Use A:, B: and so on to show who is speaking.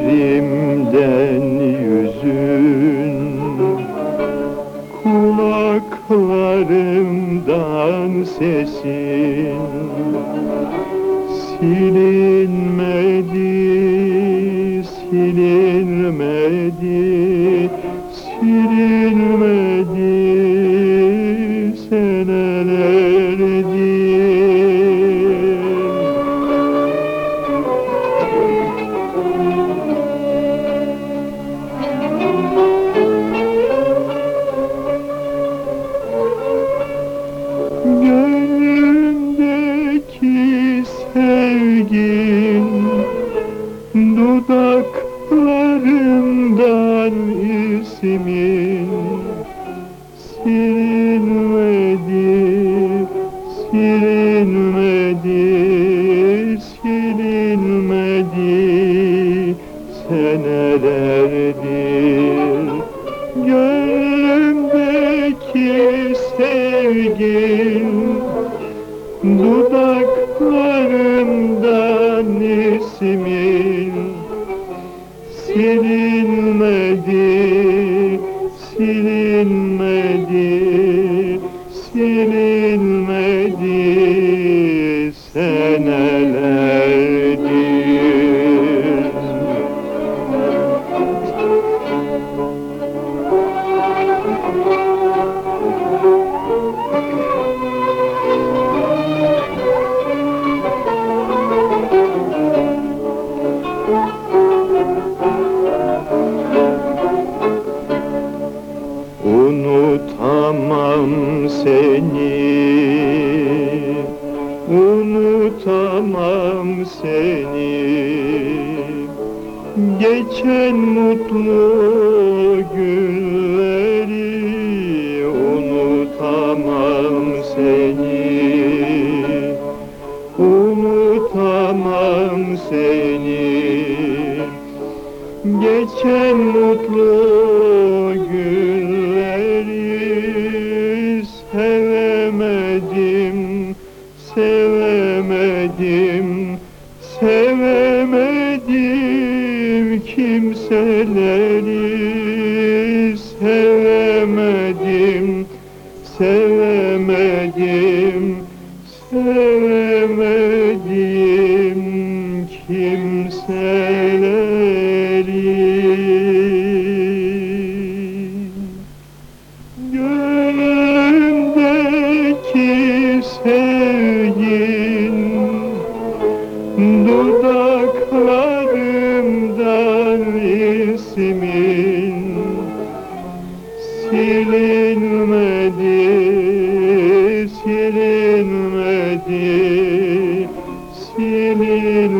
A: Gözlerimden yüzün Kulaklarımdan sesin. Silinmedi, silinmedi. Senelerdir. Gönlümdeki sevgin Dudaklarımdan ismin silinmedi, silinmedi senelerdir. Gönlümdeki sevgin Dudaklarımdan ismin Silinmedi, silinmedi senelerdir. Unutamam seni. Geçen mutlu günleri Unutamam seni. Unutamam seni. Geçen mutlu günleri sevemedim, sevemedim, sevemedim kimseleri sevemedim, sevemedim, sevemedim kimseleri. Dudaklarımdan ismin Silinmedi, silinmedi, silinmedi.